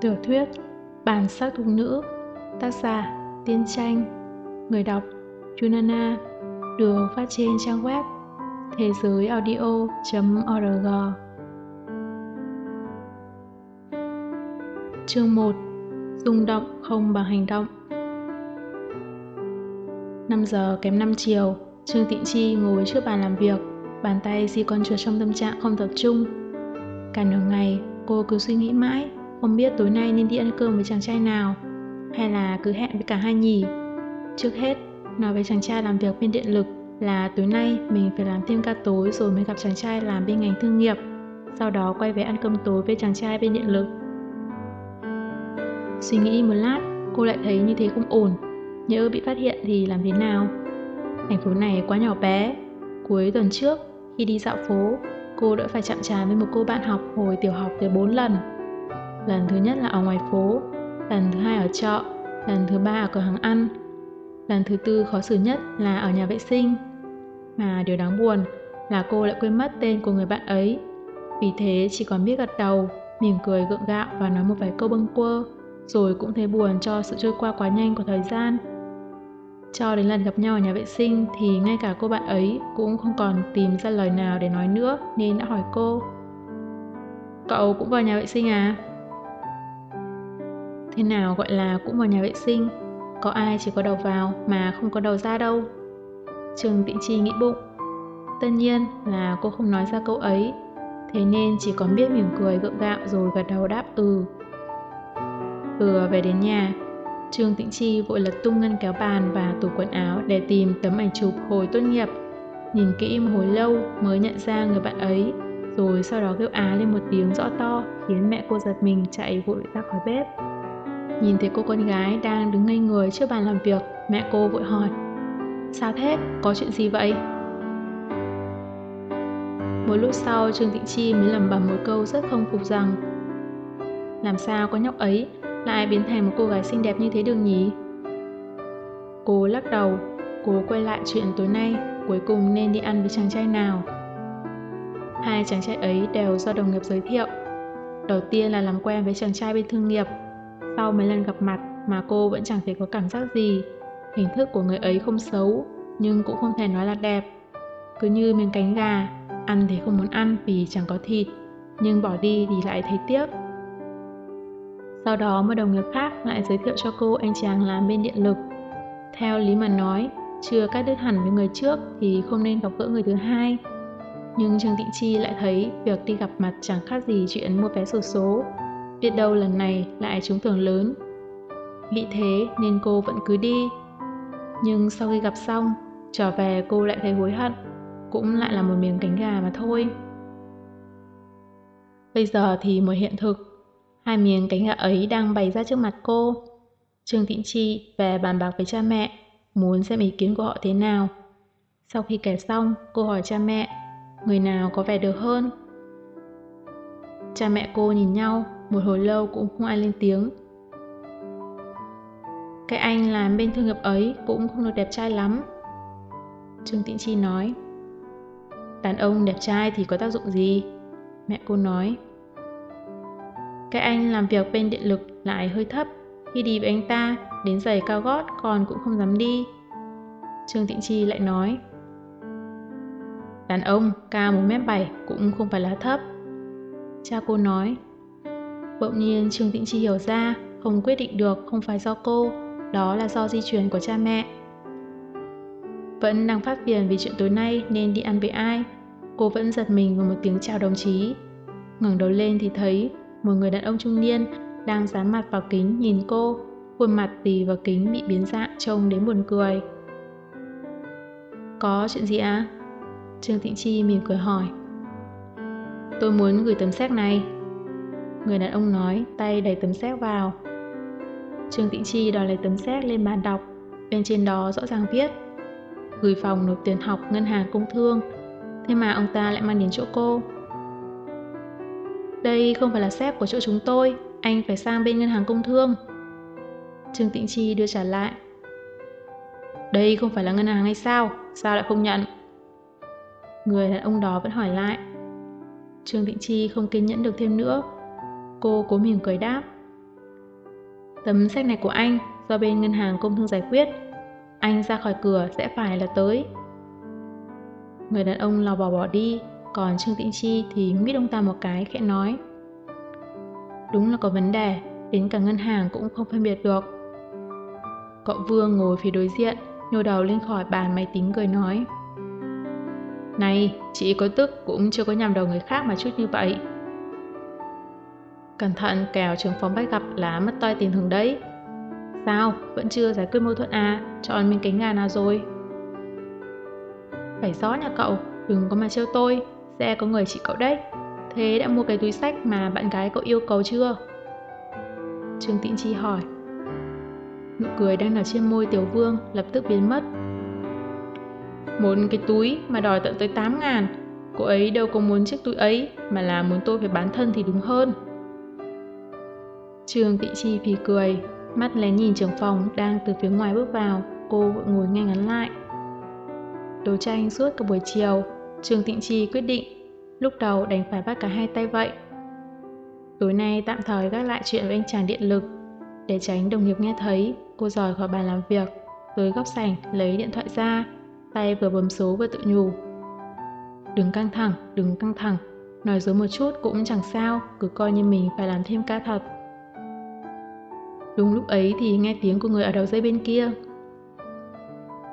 Tiểu thuyết Bản sắc thục nữ, Tác giả Tiên tranh Người đọc Junana, Được phát trên trang web thế giới audio.org Chương 1 Rung động không bằng hành động. 5 giờ kém 5 chiều, Trương Tịnh Chi ngồi trước bàn làm việc, Bàn tay di con chuột trong tâm trạng không tập trung. Cả nửa ngày, cô cứ suy nghĩ mãi không biết tối nay nên đi ăn cơm với chàng trai nào, Hay là cứ hẹn với cả hai nhỉ? Trước hết, Nói với chàng trai làm việc bên điện lực Là tối nay mình phải làm thêm ca tối Rồi mới gặp chàng trai làm bên ngành thương nghiệp, Sau đó quay về ăn cơm tối với chàng trai bên điện lực. Suy nghĩ một lát, Cô lại thấy như thế không ổn. Nhớ bị phát hiện thì làm thế nào? Thành phố này quá nhỏ bé. Cuối tuần trước, Khi đi dạo phố, Cô đã phải chạm trán với một cô bạn học hồi tiểu học tới 4 lần. Lần thứ nhất là ở ngoài phố, lần thứ hai ở chợ, lần thứ ba ở cửa hàng ăn. Lần thứ tư khó xử nhất là ở nhà vệ sinh. Mà điều đáng buồn là cô lại quên mất tên của người bạn ấy. Vì thế chỉ còn biết gật đầu, mỉm cười gượng gạo và nói một vài câu bâng quơ, rồi cũng thấy buồn cho sự trôi qua quá nhanh của thời gian. Cho đến lần gặp nhau ở nhà vệ sinh thì ngay cả cô bạn ấy cũng không còn tìm ra lời nào để nói nữa nên đã hỏi cô. Cậu cũng vào nhà vệ sinh à? Thế nào gọi là cũng vào nhà vệ sinh Có ai chỉ có đầu vào mà không có đầu ra đâu Trường Tịnh Chi nghĩ bụng Tất nhiên là cô không nói ra câu ấy Thế nên chỉ còn biết mỉm cười gượng gạo rồi gật đầu đáp ừ Vừa về đến nhà Trương Tịnh Chi vội lật tung ngăn kéo bàn và tủ quần áo để tìm tấm ảnh chụp hồi tốt nghiệp. Nhìn kỹ một hồi lâu mới nhận ra người bạn ấy, rồi sau đó kêu á lên một tiếng rõ to khiến mẹ cô giật mình chạy vội ra khỏi bếp. Nhìn thấy cô con gái đang đứng ngây người trước bàn làm việc, mẹ cô vội hỏi Sao thế? Có chuyện gì vậy? Một lúc sau Trương Tịnh Chi mới lầm bầm một câu rất không phục rằng Làm sao có nhóc ấy lại biến thành một cô gái xinh đẹp như thế được nhỉ? Cô lắc đầu, cố quay lại chuyện tối nay cuối cùng nên đi ăn với chàng trai nào. Hai chàng trai ấy đều do đồng nghiệp giới thiệu. Đầu tiên là làm quen với chàng trai bên thương nghiệp sau mấy lần gặp mặt mà cô vẫn chẳng thấy có cảm giác gì. Hình thức của người ấy không xấu, nhưng cũng không thể nói là đẹp. Cứ như miếng cánh gà, ăn thì không muốn ăn vì chẳng có thịt, nhưng bỏ đi thì lại thấy tiếc. Sau đó một đồng nghiệp khác lại giới thiệu cho cô anh chàng làm bên điện lực. Theo lý mà nói, chưa cắt đứt hẳn với người trước thì không nên gặp gỡ người thứ hai. Nhưng Trương Tịnh Chi lại thấy việc đi gặp mặt chẳng khác gì chuyện mua vé sổ số biết đâu lần này lại trúng thưởng lớn. Nghĩ thế nên cô vẫn cứ đi. Nhưng sau khi gặp xong, trở về cô lại thấy hối hận, cũng lại là một miếng cánh gà mà thôi. Bây giờ thì một hiện thực, hai miếng cánh gà ấy đang bày ra trước mặt cô. Trương Thịnh Chi về bàn bạc với cha mẹ, muốn xem ý kiến của họ thế nào. Sau khi kể xong, cô hỏi cha mẹ, người nào có vẻ được hơn? Cha mẹ cô nhìn nhau, một hồi lâu cũng không ai lên tiếng. Cái anh làm bên thương nghiệp ấy cũng không được đẹp trai lắm. Trương Tĩnh Chi nói. Đàn ông đẹp trai thì có tác dụng gì? Mẹ cô nói. Cái anh làm việc bên điện lực lại hơi thấp. Khi đi với anh ta, đến giày cao gót còn cũng không dám đi. Trương Tịnh Chi lại nói. Đàn ông cao 1m7 cũng không phải là thấp. Cha cô nói. Bỗng nhiên Trương Tĩnh Chi hiểu ra, không quyết định được không phải do cô, đó là do di truyền của cha mẹ. Vẫn đang phát phiền vì chuyện tối nay nên đi ăn với ai. Cô vẫn giật mình vào một tiếng chào đồng chí. ngẩng đầu lên thì thấy một người đàn ông trung niên đang dán mặt vào kính nhìn cô, khuôn mặt tì vào kính bị biến dạng trông đến buồn cười. Có chuyện gì à? Trương Tịnh Chi mỉm cười hỏi. Tôi muốn gửi tấm séc này Người đàn ông nói, tay đẩy tấm séc vào. Trương Tịnh Chi đòi lấy tấm séc lên bàn đọc, bên trên đó rõ ràng viết Gửi phòng nộp tiền học ngân hàng công thương, thế mà ông ta lại mang đến chỗ cô. Đây không phải là séc của chỗ chúng tôi, anh phải sang bên ngân hàng công thương. Trương Tịnh Chi đưa trả lại. Đây không phải là ngân hàng hay sao? Sao lại không nhận? Người đàn ông đó vẫn hỏi lại. Trương Tịnh Chi không kiên nhẫn được thêm nữa, Cô cố mỉm cười đáp Tấm sách này của anh do bên ngân hàng công thương giải quyết. Anh ra khỏi cửa sẽ phải là tới. Người đàn ông lò bỏ bỏ đi, còn Trương Tĩnh Chi thì nghĩ ông ta một cái khẽ nói. Đúng là có vấn đề, đến cả ngân hàng cũng không phân biệt được. Cậu Vương ngồi phía đối diện, nhô đầu lên khỏi bàn máy tính cười nói. Này, chị có tức cũng chưa có nhằm đầu người khác mà chút như vậy. Cẩn thận kèo trường phóng bách gặp là mất toi tiền thường đấy. Sao, vẫn chưa giải quyết mâu thuẫn à, chọn mình cánh gà nào rồi? Phải rõ nhà cậu, đừng có mà trêu tôi, sẽ có người chỉ cậu đấy. Thế đã mua cái túi sách mà bạn gái cậu yêu cầu chưa? Trương Tĩnh Chi hỏi. Nụ cười đang nở trên môi Tiểu Vương lập tức biến mất. Một cái túi mà đòi tận tới 8 ngàn. Cô ấy đâu có muốn chiếc túi ấy mà là muốn tôi phải bán thân thì đúng hơn. Trương Tị Chi phì cười, mắt lén nhìn trưởng phòng đang từ phía ngoài bước vào, cô vội ngồi ngay ngắn lại. Đấu tranh suốt cả buổi chiều, Trương Tịnh Chi quyết định, lúc đầu đành phải bắt cả hai tay vậy. Tối nay tạm thời gác lại chuyện với anh chàng điện lực, để tránh đồng nghiệp nghe thấy, cô rời khỏi bàn làm việc, tới góc sảnh lấy điện thoại ra, tay vừa bấm số vừa tự nhủ. Đừng căng thẳng, đừng căng thẳng, nói dối một chút cũng chẳng sao, cứ coi như mình phải làm thêm ca thật. Đúng lúc ấy thì nghe tiếng của người ở đầu dây bên kia.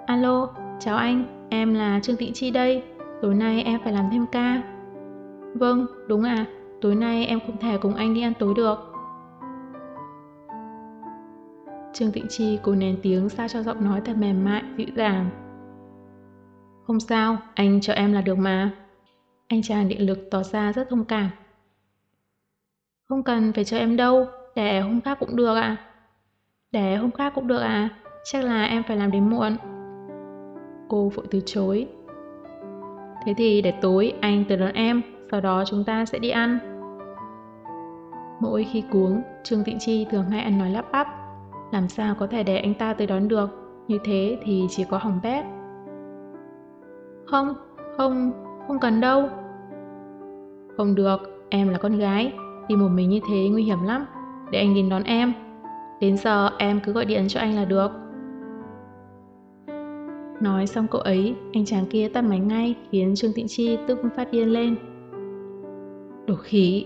Alo, chào anh, em là Trương Tịnh Chi đây, tối nay em phải làm thêm ca. Vâng, đúng à, tối nay em không thể cùng anh đi ăn tối được. Trương Tịnh Chi cố nén tiếng sao cho giọng nói thật mềm mại, dịu dàng. Không sao, anh cho em là được mà. Anh chàng điện lực tỏ ra rất thông cảm. Không cần phải cho em đâu, để hôm khác cũng được ạ. À? Để hôm khác cũng được à, chắc là em phải làm đến muộn. Cô vội từ chối. Thế thì để tối anh tới đón em, sau đó chúng ta sẽ đi ăn. Mỗi khi cuống, Trương Tịnh Chi thường hay ăn nói lắp bắp. Làm sao có thể để anh ta tới đón được, như thế thì chỉ có hỏng bét. Không, không, không cần đâu. Không được, em là con gái, đi một mình như thế nguy hiểm lắm, để anh đến đón em. Đến giờ em cứ gọi điện cho anh là được. Nói xong cậu ấy, anh chàng kia tắt máy ngay khiến Trương Tịnh Chi tức phát điên lên. Đồ khí!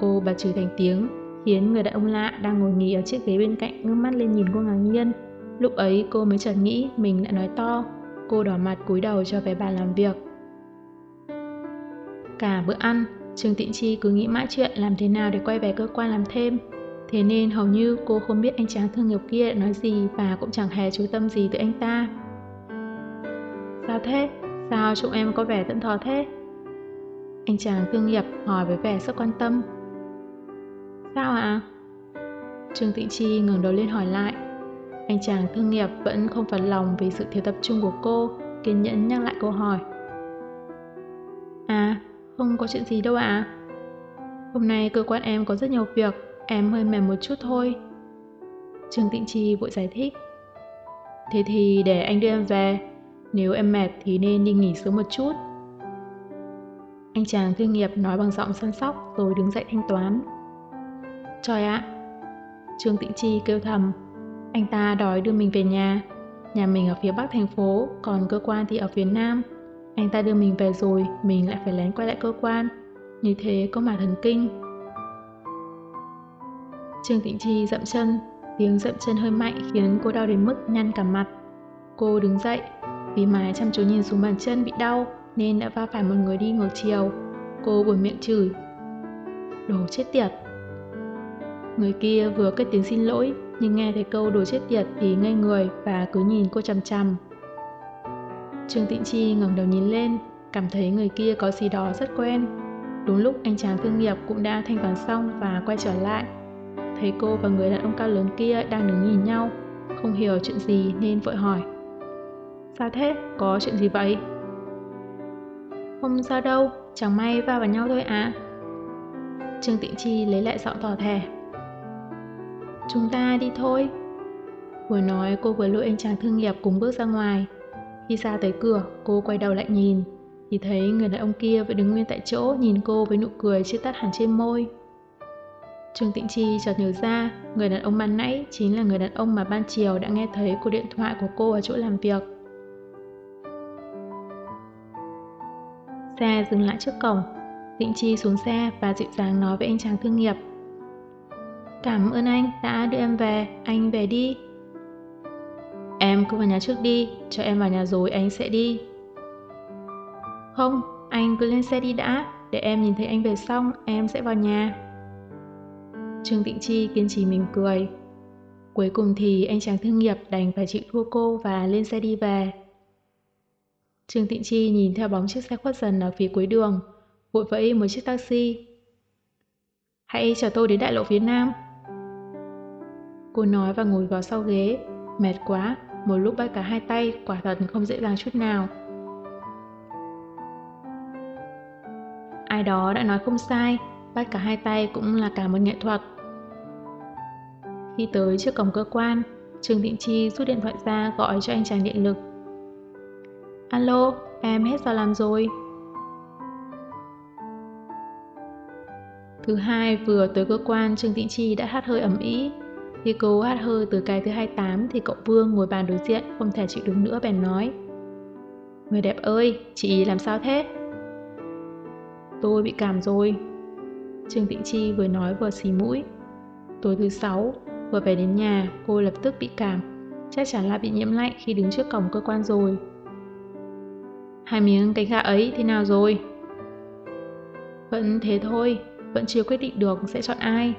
Cô bà chửi thành tiếng, khiến người đàn ông lạ đang ngồi nghỉ ở chiếc ghế bên cạnh ngước mắt lên nhìn cô ngạc nhiên. Lúc ấy cô mới chợt nghĩ mình đã nói to. Cô đỏ mặt cúi đầu cho về bàn làm việc. Cả bữa ăn, Trương Tịnh Chi cứ nghĩ mãi chuyện làm thế nào để quay về cơ quan làm thêm. Thế nên hầu như cô không biết anh chàng thương nghiệp kia nói gì và cũng chẳng hề chú tâm gì tới anh ta. Sao thế? Sao chúng em có vẻ tận thò thế? Anh chàng thương nghiệp hỏi với vẻ rất quan tâm. Sao ạ? À? Trương Tịnh Chi ngừng đầu lên hỏi lại. Anh chàng thương nghiệp vẫn không phần lòng vì sự thiếu tập trung của cô, kiên nhẫn nhắc lại câu hỏi. À, không có chuyện gì đâu ạ. À? Hôm nay cơ quan em có rất nhiều việc, Em hơi mềm một chút thôi. Trương Tịnh Chi vội giải thích. Thế thì để anh đưa em về. Nếu em mệt thì nên đi nghỉ sớm một chút. Anh chàng thương nghiệp nói bằng giọng săn sóc rồi đứng dậy thanh toán. Trời ạ! Trương Tịnh Chi kêu thầm. Anh ta đòi đưa mình về nhà. Nhà mình ở phía bắc thành phố, còn cơ quan thì ở phía nam. Anh ta đưa mình về rồi, mình lại phải lén quay lại cơ quan. Như thế có mà thần kinh. Trương Tịnh Chi dậm chân, tiếng dậm chân hơi mạnh khiến cô đau đến mức nhăn cả mặt. Cô đứng dậy, vì mái chăm chú nhìn xuống bàn chân bị đau nên đã va phải một người đi ngược chiều. Cô buồn miệng chửi. Đồ chết tiệt. Người kia vừa cất tiếng xin lỗi nhưng nghe thấy câu đồ chết tiệt thì ngây người và cứ nhìn cô chằm chằm. Trương Tịnh Chi ngẩng đầu nhìn lên, cảm thấy người kia có gì đó rất quen. Đúng lúc anh chàng thương nghiệp cũng đã thanh toán xong và quay trở lại thấy cô và người đàn ông cao lớn kia đang đứng nhìn nhau, không hiểu chuyện gì nên vội hỏi. Sao thế? Có chuyện gì vậy? Không sao đâu, chẳng may va vào nhau thôi à. Trương Tịnh Chi lấy lại giọng tỏ thẻ. Chúng ta đi thôi. Vừa nói cô vừa lôi anh chàng thương nghiệp cùng bước ra ngoài. Khi ra tới cửa, cô quay đầu lại nhìn, thì thấy người đàn ông kia vẫn đứng nguyên tại chỗ nhìn cô với nụ cười chưa tắt hẳn trên môi. Trương Tịnh Chi chợt nhớ ra, người đàn ông ban nãy chính là người đàn ông mà ban chiều đã nghe thấy cuộc điện thoại của cô ở chỗ làm việc. Xe dừng lại trước cổng, Tịnh Chi xuống xe và dịu dàng nói với anh chàng thương nghiệp. Cảm ơn anh đã đưa em về, anh về đi. Em cứ vào nhà trước đi, cho em vào nhà rồi anh sẽ đi. Không, anh cứ lên xe đi đã, để em nhìn thấy anh về xong, em sẽ vào nhà. Trương Tịnh Chi kiên trì mỉm cười. Cuối cùng thì anh chàng thương nghiệp đành phải chịu thua cô và lên xe đi về. Trương Tịnh Chi nhìn theo bóng chiếc xe khuất dần ở phía cuối đường, vội vẫy một chiếc taxi. Hãy chở tôi đến đại lộ phía Nam. Cô nói và ngồi vào sau ghế, mệt quá, một lúc bắt cả hai tay quả thật không dễ dàng chút nào. Ai đó đã nói không sai, bắt cả hai tay cũng là cả một nghệ thuật. Khi tới trước cổng cơ quan, Trương Tịnh Chi rút điện thoại ra gọi cho anh chàng điện lực. Alo, em hết giờ làm rồi. Thứ hai vừa tới cơ quan Trương Tịnh Chi đã hát hơi ẩm ý. Khi cô hát hơi từ cái thứ 28 thì cậu Vương ngồi bàn đối diện không thể chịu được nữa bèn nói. Người đẹp ơi, chị làm sao thế? Tôi bị cảm rồi. Trương Tịnh Chi vừa nói vừa xì mũi. Tối thứ sáu, vừa về đến nhà, cô lập tức bị cảm. Chắc chắn là bị nhiễm lạnh khi đứng trước cổng cơ quan rồi. Hai miếng cánh gà ấy thế nào rồi? Vẫn thế thôi, vẫn chưa quyết định được sẽ chọn ai.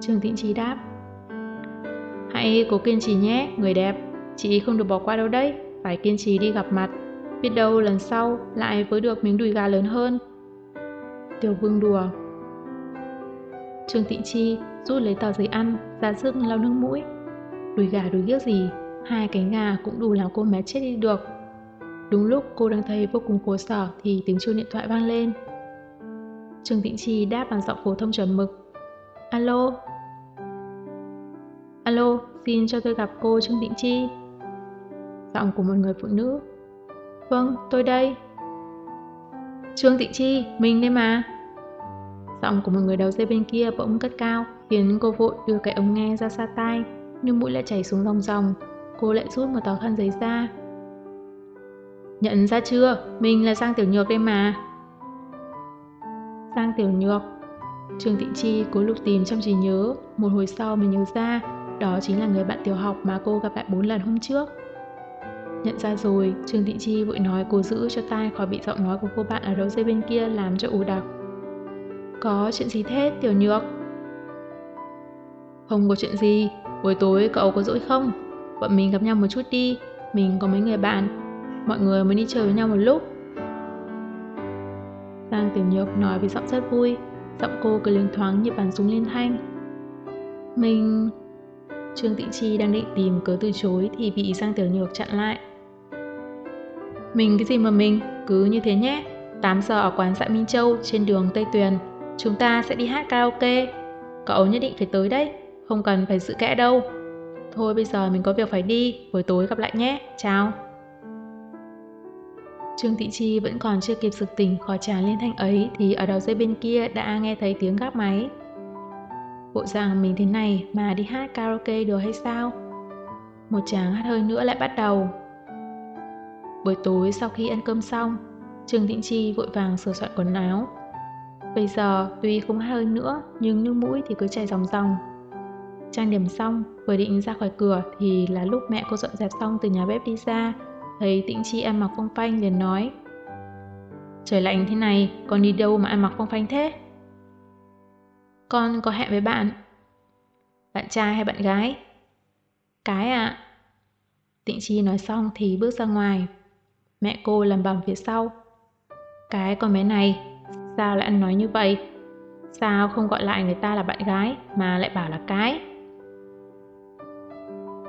Trường Tịnh Chi đáp. Hãy cố kiên trì nhé, người đẹp. Chị không được bỏ qua đâu đấy, phải kiên trì đi gặp mặt. Biết đâu lần sau lại với được miếng đùi gà lớn hơn. Tiểu vương đùa. Trương Tịnh Chi rút lấy tờ giấy ăn, dạ ra sức lau nước mũi. Đùi gà đùi ghiếc gì, hai cánh gà cũng đủ làm cô bé chết đi được. Đúng lúc cô đang thấy vô cùng khổ sở thì tiếng chuông điện thoại vang lên. Trương Tịnh Chi đáp bằng giọng phổ thông chuẩn mực. Alo? Alo, xin cho tôi gặp cô Trương Tịnh Chi. Giọng của một người phụ nữ. Vâng, tôi đây. Trương Tịnh Chi, mình đây mà. Giọng của một người đầu dây bên kia bỗng cất cao, khiến cô vội đưa cái ống nghe ra xa tai, nhưng mũi lại chảy xuống ròng ròng. Cô lại rút một tờ khăn giấy ra. Nhận ra chưa, mình là Giang Tiểu Nhược đây mà. Giang Tiểu Nhược Trương Tịnh Chi cố lục tìm trong trí nhớ, một hồi sau mới nhớ ra, đó chính là người bạn tiểu học mà cô gặp lại 4 lần hôm trước. Nhận ra rồi, Trương Tịnh Chi vội nói cố giữ cho tai khỏi bị giọng nói của cô bạn ở đầu dây bên kia làm cho ù đặc. Có chuyện gì thế, Tiểu Nhược? Không có chuyện gì, buổi tối cậu có rỗi không? Bọn mình gặp nhau một chút đi, mình có mấy người bạn. Mọi người mới đi chơi với nhau một lúc. Giang Tiểu Nhược nói với giọng rất vui, giọng cô cứ linh thoáng như bàn súng liên thanh. Mình... Trương Tịnh Chi đang định tìm cớ từ chối thì bị Giang Tiểu Nhược chặn lại. Mình cái gì mà mình, cứ như thế nhé. 8 giờ ở quán dạ Minh Châu trên đường Tây Tuyền. Chúng ta sẽ đi hát karaoke. Cậu nhất định phải tới đấy, không cần phải giữ kẽ đâu. Thôi bây giờ mình có việc phải đi, buổi tối gặp lại nhé, chào. Trương Thị Chi vẫn còn chưa kịp sực tỉnh khỏi tràn liên thanh ấy thì ở đầu dây bên kia đã nghe thấy tiếng gác máy. Bộ rằng mình thế này mà đi hát karaoke được hay sao? Một chàng hát hơi nữa lại bắt đầu. Buổi tối sau khi ăn cơm xong, Trương Thị Chi vội vàng sửa soạn quần áo. Bây giờ tuy không hát hơi nữa nhưng nước mũi thì cứ chảy ròng ròng. Trang điểm xong, vừa định ra khỏi cửa thì là lúc mẹ cô dọn dẹp xong từ nhà bếp đi ra Thấy Tĩnh Chi ăn mặc phong phanh liền nói Trời lạnh thế này, con đi đâu mà ăn mặc phong phanh thế? Con có hẹn với bạn Bạn trai hay bạn gái? Cái ạ à. Tịnh Chi nói xong thì bước ra ngoài Mẹ cô làm bằng phía sau Cái con bé này Sao lại ăn nói như vậy? Sao không gọi lại người ta là bạn gái Mà lại bảo là cái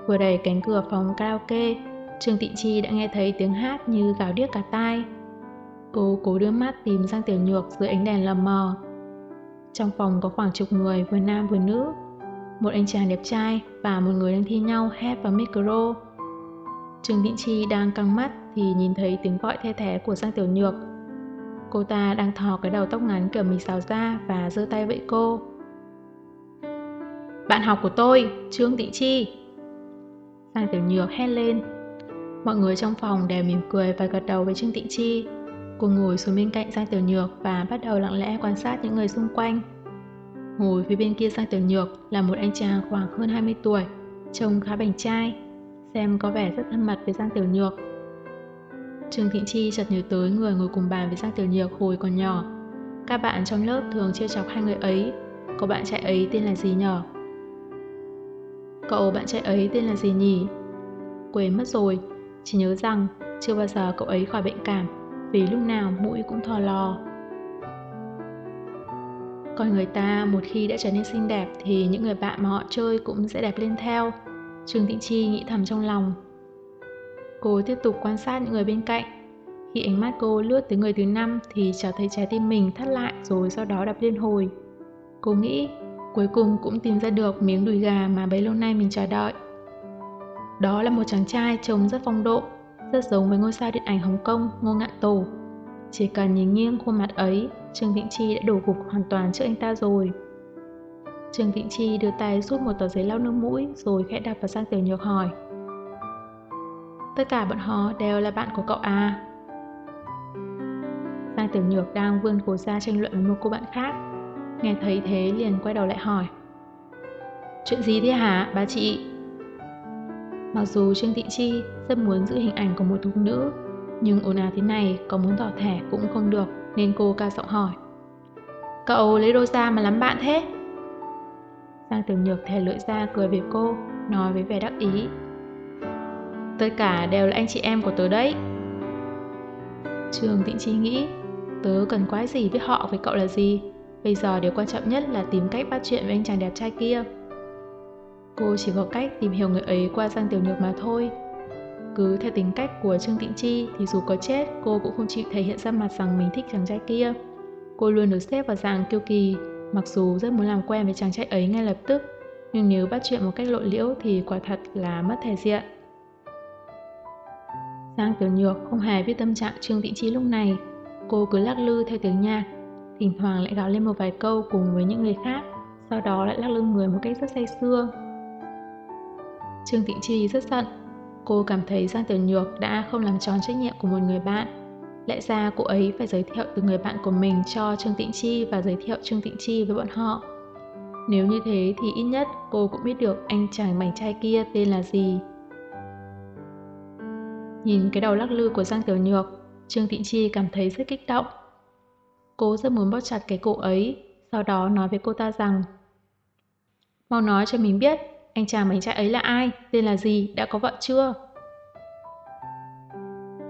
Vừa đẩy cánh cửa phòng karaoke, Trương Tị Chi đã nghe thấy tiếng hát như gào điếc cả tai. Cô cố đưa mắt tìm sang tiểu nhược dưới ánh đèn lờ mờ. Trong phòng có khoảng chục người, vừa nam vừa nữ. Một anh chàng đẹp trai và một người đang thi nhau hét vào micro. Trương Tị Chi đang căng mắt thì nhìn thấy tiếng gọi the thé của Giang Tiểu Nhược. Cô ta đang thò cái đầu tóc ngắn kiểu mì xào ra và giơ tay vẫy cô. Bạn học của tôi, Trương Tịnh Chi. Giang Tiểu Nhược hét lên. Mọi người trong phòng đều mỉm cười và gật đầu với Trương Tịnh Chi. Cô ngồi xuống bên cạnh Giang Tiểu Nhược và bắt đầu lặng lẽ quan sát những người xung quanh. Ngồi phía bên kia Giang Tiểu Nhược là một anh chàng khoảng hơn 20 tuổi, trông khá bảnh trai, xem có vẻ rất thân mật với Giang Tiểu Nhược. Trương Thịnh Chi chợt nhớ tới người ngồi cùng bàn với Giang Tiểu Nhược hồi còn nhỏ. Các bạn trong lớp thường trêu chọc hai người ấy, cậu bạn trai ấy tên là gì nhỏ? Cậu bạn trai ấy tên là gì nhỉ? Quên mất rồi, chỉ nhớ rằng chưa bao giờ cậu ấy khỏi bệnh cảm vì lúc nào mũi cũng thò lò. Còn người ta một khi đã trở nên xinh đẹp thì những người bạn mà họ chơi cũng sẽ đẹp lên theo. Trương Tịnh Chi nghĩ thầm trong lòng. Cô tiếp tục quan sát những người bên cạnh. Khi ánh mắt cô lướt tới người thứ năm thì chợt thấy trái tim mình thắt lại rồi sau đó đập liên hồi. Cô nghĩ cuối cùng cũng tìm ra được miếng đùi gà mà bấy lâu nay mình chờ đợi. Đó là một chàng trai trông rất phong độ, rất giống với ngôi sao điện ảnh Hồng Kông Ngô Ngạn Tổ. Chỉ cần nhìn nghiêng khuôn mặt ấy, Trương Vĩnh Chi đã đổ gục hoàn toàn trước anh ta rồi. Trương Vĩnh Chi đưa tay rút một tờ giấy lau nước mũi rồi khẽ đặt vào sang Tiểu Nhược hỏi. Tất cả bọn họ đều là bạn của cậu à? Giang Tiểu Nhược đang vươn cổ ra tranh luận với một cô bạn khác. Nghe thấy thế liền quay đầu lại hỏi. Chuyện gì thế hả, bà chị? Mặc dù Trương Thị Chi rất muốn giữ hình ảnh của một thục nữ, nhưng ồn ào thế này có muốn tỏ thẻ cũng không được nên cô cao giọng hỏi. Cậu lấy đôi ra mà lắm bạn thế? Giang Tiểu Nhược thè lưỡi ra cười về cô, nói với vẻ đắc ý. Tất cả đều là anh chị em của tớ đấy. Trường Tịnh Chi nghĩ, tớ cần quái gì với họ với cậu là gì? Bây giờ điều quan trọng nhất là tìm cách bắt chuyện với anh chàng đẹp trai kia. Cô chỉ có cách tìm hiểu người ấy qua Giang Tiểu Nhược mà thôi. Cứ theo tính cách của Trương Tịnh Chi thì dù có chết cô cũng không chịu thể hiện ra mặt rằng mình thích chàng trai kia. Cô luôn được xếp vào dạng kiêu kỳ, mặc dù rất muốn làm quen với chàng trai ấy ngay lập tức, nhưng nếu bắt chuyện một cách lộ liễu thì quả thật là mất thể diện. Giang Tiểu Nhược không hề biết tâm trạng Trương Tịnh Chi lúc này. Cô cứ lắc lư theo tiếng nhạc, thỉnh thoảng lại gào lên một vài câu cùng với những người khác, sau đó lại lắc lư người một cách rất say sưa. Trương Tịnh Chi rất giận. Cô cảm thấy Giang Tiểu Nhược đã không làm tròn trách nhiệm của một người bạn. Lẽ ra cô ấy phải giới thiệu từ người bạn của mình cho Trương Tịnh Chi và giới thiệu Trương Tịnh Chi với bọn họ. Nếu như thế thì ít nhất cô cũng biết được anh chàng mảnh trai kia tên là gì. Nhìn cái đầu lắc lư của Giang Tiểu Nhược, Trương thị Chi cảm thấy rất kích động. Cô rất muốn bóp chặt cái cổ ấy, sau đó nói với cô ta rằng Mau nói cho mình biết, anh chàng bánh trai ấy là ai, tên là gì, đã có vợ chưa?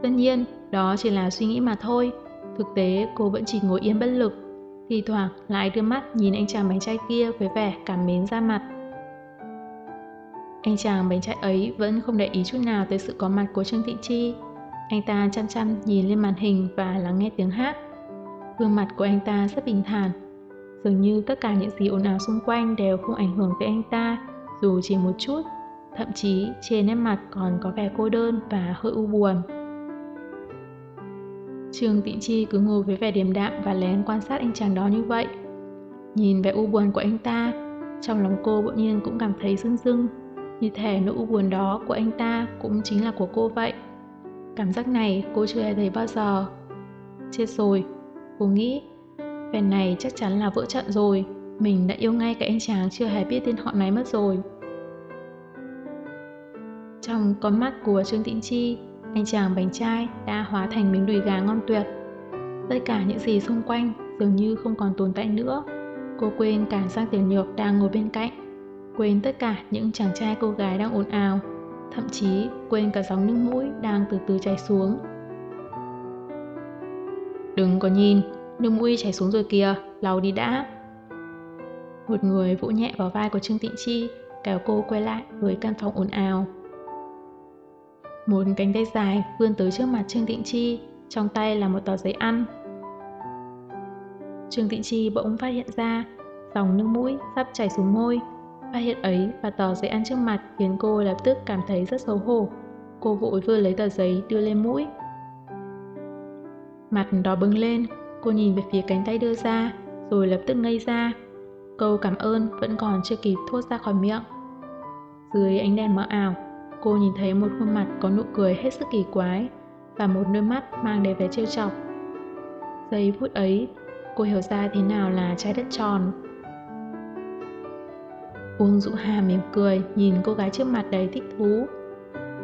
Tất nhiên, đó chỉ là suy nghĩ mà thôi. Thực tế, cô vẫn chỉ ngồi yên bất lực. Thì thoảng lại đưa mắt nhìn anh chàng bánh trai kia với vẻ cảm mến ra mặt. Anh chàng bánh trại ấy vẫn không để ý chút nào tới sự có mặt của Trương Thị Chi. Anh ta chăm chăm nhìn lên màn hình và lắng nghe tiếng hát. Gương mặt của anh ta rất bình thản. Dường như tất cả những gì ồn ào xung quanh đều không ảnh hưởng tới anh ta, dù chỉ một chút. Thậm chí trên nét mặt còn có vẻ cô đơn và hơi u buồn. Trương Tịnh Chi cứ ngồi với vẻ điềm đạm và lén quan sát anh chàng đó như vậy. Nhìn vẻ u buồn của anh ta, trong lòng cô bỗng nhiên cũng cảm thấy rưng rưng như thể nỗi u buồn đó của anh ta cũng chính là của cô vậy. Cảm giác này cô chưa hề thấy bao giờ. Chết rồi, cô nghĩ, phen này chắc chắn là vỡ trận rồi, mình đã yêu ngay cái anh chàng chưa hề biết tên họ này mất rồi. Trong con mắt của Trương Tĩnh Chi, anh chàng bánh trai đã hóa thành miếng đùi gà ngon tuyệt. Tất cả những gì xung quanh dường như không còn tồn tại nữa. Cô quên cả Giang Tiểu Nhược đang ngồi bên cạnh quên tất cả những chàng trai cô gái đang ồn ào, thậm chí quên cả dòng nước mũi đang từ từ chảy xuống. Đừng có nhìn, nước mũi chảy xuống rồi kìa, lau đi đã. Một người vỗ nhẹ vào vai của Trương Tịnh Chi, kéo cô quay lại với căn phòng ồn ào. Một cánh tay dài vươn tới trước mặt Trương Tịnh Chi, trong tay là một tờ giấy ăn. Trương Tịnh Chi bỗng phát hiện ra dòng nước mũi sắp chảy xuống môi, Phát hiện ấy và tờ giấy ăn trước mặt khiến cô lập tức cảm thấy rất xấu hổ. Cô vội vừa lấy tờ giấy đưa lên mũi. Mặt đỏ bừng lên, cô nhìn về phía cánh tay đưa ra, rồi lập tức ngây ra. Câu cảm ơn vẫn còn chưa kịp thốt ra khỏi miệng. Dưới ánh đèn mờ ảo, cô nhìn thấy một khuôn mặt có nụ cười hết sức kỳ quái và một đôi mắt mang đầy vẻ trêu chọc. Giây phút ấy, cô hiểu ra thế nào là trái đất tròn. Uông Dụ Hà mỉm cười nhìn cô gái trước mặt đầy thích thú.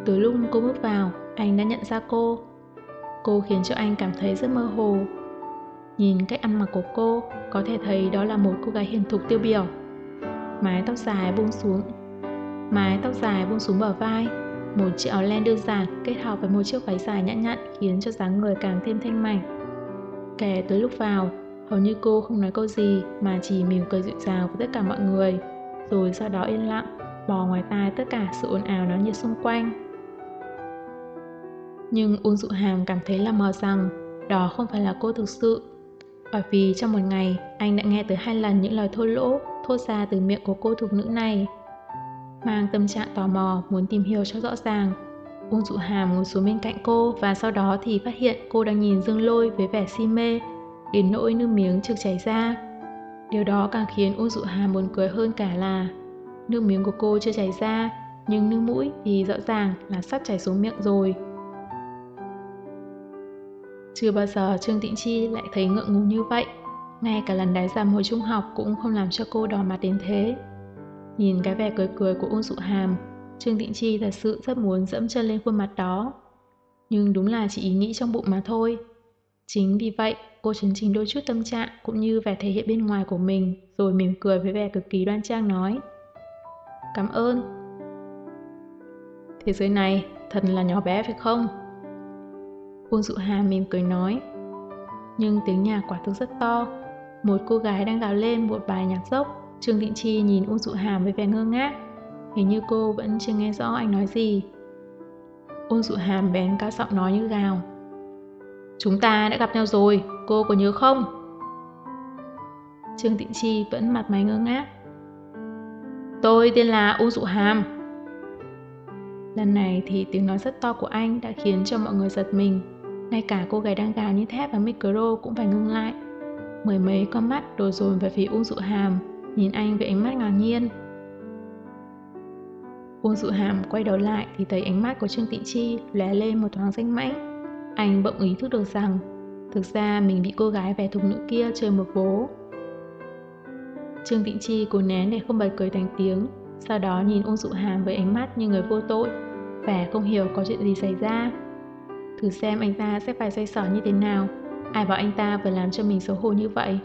Từ lúc cô bước vào, anh đã nhận ra cô. Cô khiến cho anh cảm thấy rất mơ hồ. Nhìn cách ăn mặc của cô, có thể thấy đó là một cô gái hiền thục tiêu biểu. Mái tóc dài buông xuống, mái tóc dài buông xuống bờ vai, một chiếc áo len đơn giản kết hợp với một chiếc váy dài nhẵn nhặn khiến cho dáng người càng thêm thanh mảnh. Kể tới lúc vào, hầu như cô không nói câu gì mà chỉ mỉm cười dịu dàng với tất cả mọi người, rồi sau đó yên lặng, bỏ ngoài tai tất cả sự ồn ào náo nhiệt xung quanh. Nhưng Uông Dụ Hàm cảm thấy là mờ rằng đó không phải là cô thực sự. Bởi vì trong một ngày, anh đã nghe tới hai lần những lời thô lỗ thốt ra từ miệng của cô thuộc nữ này. Mang tâm trạng tò mò muốn tìm hiểu cho rõ ràng, Uông Dụ Hàm ngồi xuống bên cạnh cô và sau đó thì phát hiện cô đang nhìn Dương Lôi với vẻ si mê, đến nỗi nước miếng trực chảy ra. Điều đó càng khiến Uông Dụ Hà buồn cười hơn cả là nước miếng của cô chưa chảy ra, nhưng nước mũi thì rõ ràng là sắp chảy xuống miệng rồi. Chưa bao giờ Trương Tịnh Chi lại thấy ngượng ngùng như vậy. Ngay cả lần đái giảm hồi trung học cũng không làm cho cô đỏ mặt đến thế. Nhìn cái vẻ cười cười của Ung Dụ Hàm, Trương Tịnh Chi thật sự rất muốn dẫm chân lên khuôn mặt đó. Nhưng đúng là chỉ ý nghĩ trong bụng mà thôi. Chính vì vậy, cô chấn chỉnh đôi chút tâm trạng cũng như vẻ thể hiện bên ngoài của mình, rồi mỉm cười với vẻ cực kỳ đoan trang nói. Cảm ơn. Thế giới này thật là nhỏ bé phải không? Uông Dụ Hà mỉm cười nói. Nhưng tiếng nhạc quả thực rất to. Một cô gái đang gào lên một bài nhạc dốc. Trương định Chi nhìn Uông Dụ hà với vẻ ngơ ngác. Hình như cô vẫn chưa nghe rõ anh nói gì. Uông Dụ Hàm bén cao giọng nói như gào. Chúng ta đã gặp nhau rồi, cô có nhớ không? Trương Tịnh Chi vẫn mặt mày ngơ ngác. Tôi tên là Uông Dụ Hàm. Lần này thì tiếng nói rất to của anh đã khiến cho mọi người giật mình. Ngay cả cô gái đang gào như thép và micro cũng phải ngưng lại. Mười mấy con mắt đổ dồn về phía Uông Dụ Hàm, nhìn anh với ánh mắt ngạc nhiên. Uông Dụ Hàm quay đầu lại thì thấy ánh mắt của Trương Tịnh Chi lóe lên một thoáng danh mãnh. Anh bỗng ý thức được rằng thực ra mình bị cô gái vẻ thục nữ kia chơi một vố. Trương Tịnh Chi cố nén để không bật cười thành tiếng, sau đó nhìn Ung Dụ Hàm với ánh mắt như người vô tội, vẻ không hiểu có chuyện gì xảy ra. Thử xem anh ta sẽ phải xoay sở như thế nào, ai bảo anh ta vừa làm cho mình xấu hổ như vậy.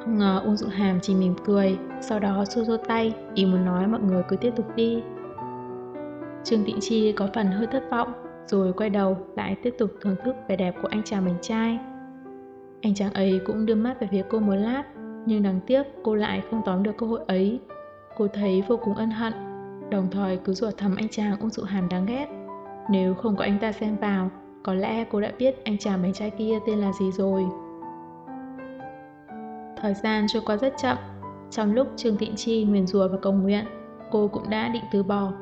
Không ngờ Ung Dụ Hàm chỉ mỉm cười, sau đó xua xua tay, ý muốn nói mọi người cứ tiếp tục đi. Trương Tịnh Chi có phần hơi thất vọng, rồi quay đầu lại tiếp tục thưởng thức vẻ đẹp của anh chàng mình trai. Anh chàng ấy cũng đưa mắt về phía cô một lát, nhưng đáng tiếc cô lại không tóm được cơ hội ấy. Cô thấy vô cùng ân hận, đồng thời cứ rủa thầm anh chàng ung dụ hàm đáng ghét. Nếu không có anh ta xen vào, có lẽ cô đã biết anh chàng bé trai kia tên là gì rồi. Thời gian trôi qua rất chậm, trong lúc Trương Tịnh Chi nguyền rủa và cầu nguyện, cô cũng đã định từ bỏ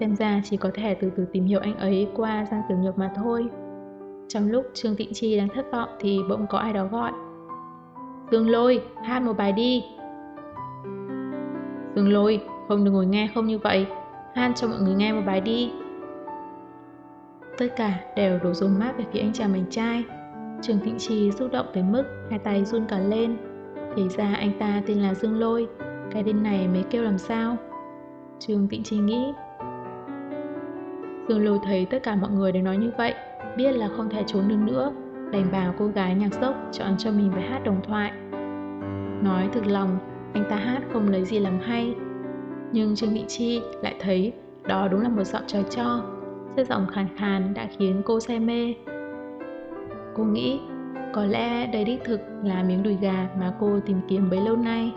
Xem ra chỉ có thể từ từ tìm hiểu anh ấy qua Giang Tiểu Nhược mà thôi. Trong lúc Trương Tịnh Chi đang thất vọng thì bỗng có ai đó gọi. Dương Lôi, hát một bài đi. Dương Lôi, không được ngồi nghe không như vậy. Hát cho mọi người nghe một bài đi. Tất cả đều đổ dồn mát về phía anh chàng mảnh trai. Trương Thịnh Trì xúc động tới mức hai tay run cả lên. Thì ra anh ta tên là Dương Lôi, cái tên này mới kêu làm sao? Trương Thịnh Trì nghĩ Dương Lưu thấy tất cả mọi người đều nói như vậy, biết là không thể trốn được nữa, đành bảo cô gái nhạc dốc chọn cho mình bài hát đồng thoại. Nói thực lòng, anh ta hát không lấy gì làm hay, nhưng Trương Mỹ Chi lại thấy đó đúng là một giọng trời cho, chất giọng khàn khàn đã khiến cô say mê. Cô nghĩ, có lẽ đây đích thực là miếng đùi gà mà cô tìm kiếm bấy lâu nay.